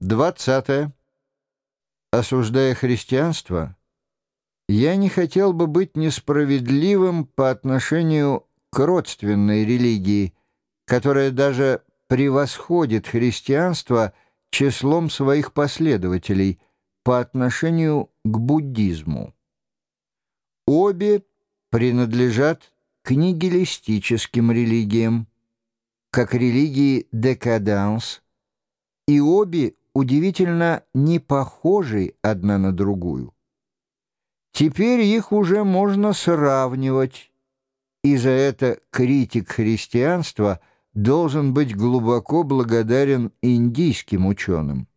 Двадцатое. Осуждая христианство, я не хотел бы быть несправедливым по отношению к родственной религии, которая даже превосходит христианство числом своих последователей по отношению к буддизму. Обе принадлежат к нигилистическим религиям, как религии декаданс, и обе удивительно не похожи одна на другую. Теперь их уже можно сравнивать, и за это критик христианства должен быть глубоко благодарен индийским ученым.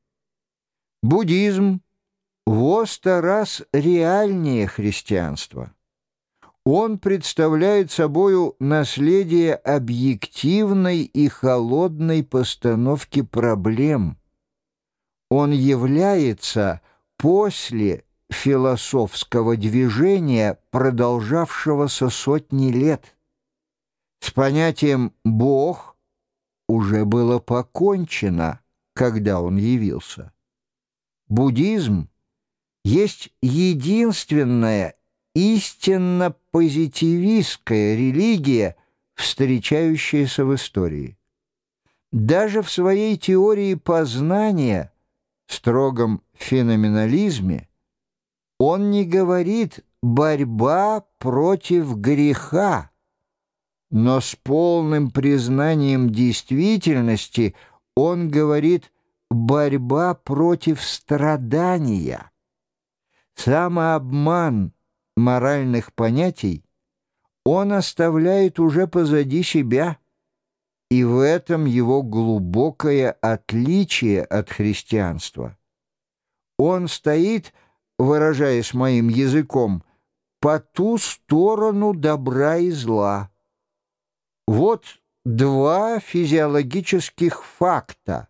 Буддизм во сто раз реальнее христианства. Он представляет собою наследие объективной и холодной постановки проблем – он является после философского движения, продолжавшегося сотни лет. С понятием «Бог» уже было покончено, когда он явился. Буддизм есть единственная истинно позитивистская религия, встречающаяся в истории. Даже в своей теории познания – строгом феноменализме, он не говорит «борьба против греха», но с полным признанием действительности он говорит «борьба против страдания». Самообман моральных понятий он оставляет уже позади себя – и в этом его глубокое отличие от христианства. Он стоит, выражаясь моим языком, по ту сторону добра и зла. Вот два физиологических факта,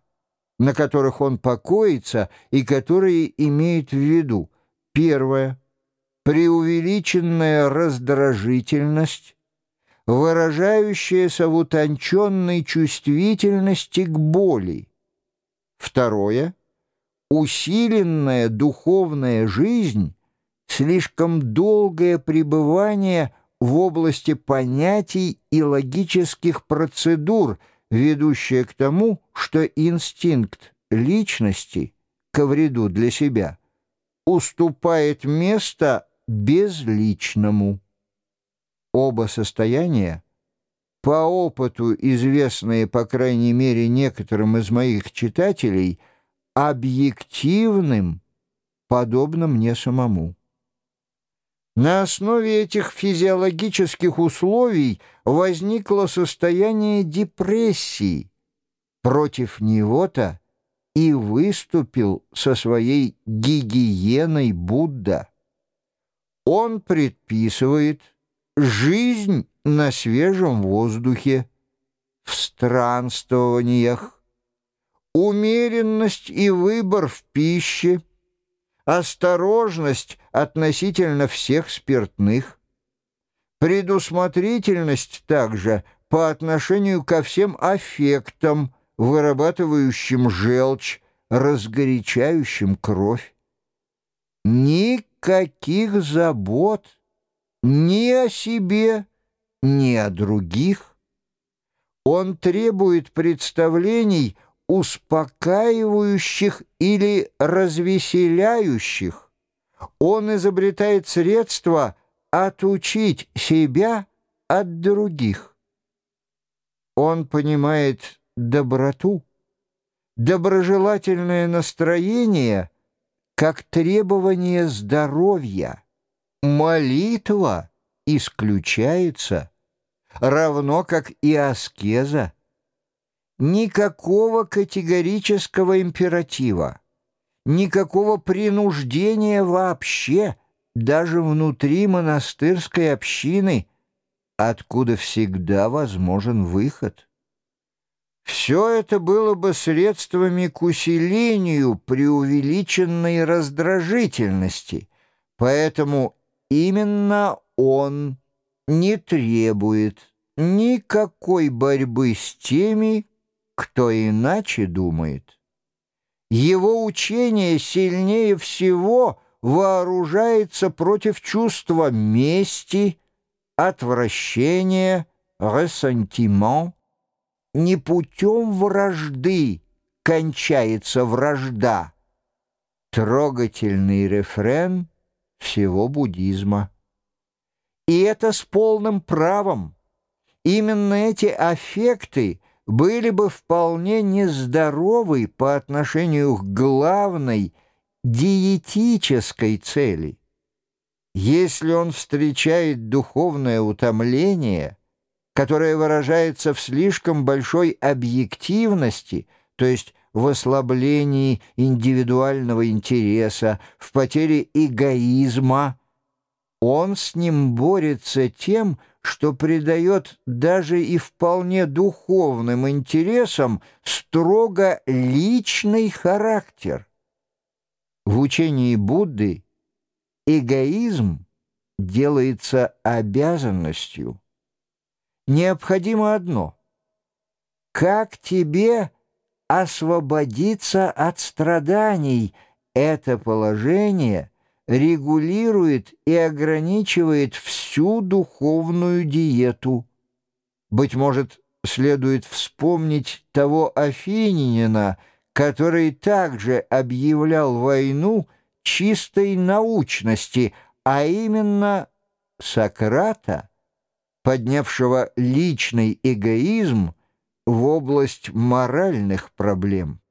на которых он покоится и которые имеют в виду. Первое — преувеличенная раздражительность, выражающееся в утонченной чувствительности к боли. Второе — усиленная духовная жизнь, слишком долгое пребывание в области понятий и логических процедур, ведущее к тому, что инстинкт личности ко вреду для себя уступает место безличному. Оба состояния, по опыту известные, по крайней мере, некоторым из моих читателей, объективным, подобно мне самому. На основе этих физиологических условий возникло состояние депрессии. Против него-то и выступил со своей гигиеной Будда. Он предписывает жизнь на свежем воздухе, в странствованиях, умеренность и выбор в пище, осторожность относительно всех спиртных, предусмотрительность также по отношению ко всем аффектам, вырабатывающим желчь, разгорячающим кровь. Никаких забот — ни о себе, ни о других. Он требует представлений, успокаивающих или развеселяющих. Он изобретает средства отучить себя от других. Он понимает доброту, доброжелательное настроение как требование здоровья. Молитва исключается, равно как и аскеза. Никакого категорического императива, никакого принуждения вообще, даже внутри монастырской общины, откуда всегда возможен выход. Все это было бы средствами к усилению преувеличенной раздражительности, поэтому Именно он не требует никакой борьбы с теми, кто иначе думает. Его учение сильнее всего вооружается против чувства мести, отвращения, ресентимент. Не путем вражды кончается вражда. Трогательный рефрен всего буддизма. И это с полным правом. Именно эти аффекты были бы вполне нездоровы по отношению к главной диетической цели. Если он встречает духовное утомление, которое выражается в слишком большой объективности, то есть в ослаблении индивидуального интереса, в потере эгоизма, он с ним борется тем, что придает даже и вполне духовным интересам строго личный характер. В учении Будды эгоизм делается обязанностью. Необходимо одно — как тебе освободиться от страданий, это положение регулирует и ограничивает всю духовную диету. Быть может, следует вспомнить того афининина, который также объявлял войну чистой научности, а именно Сократа, поднявшего личный эгоизм в область моральных проблем.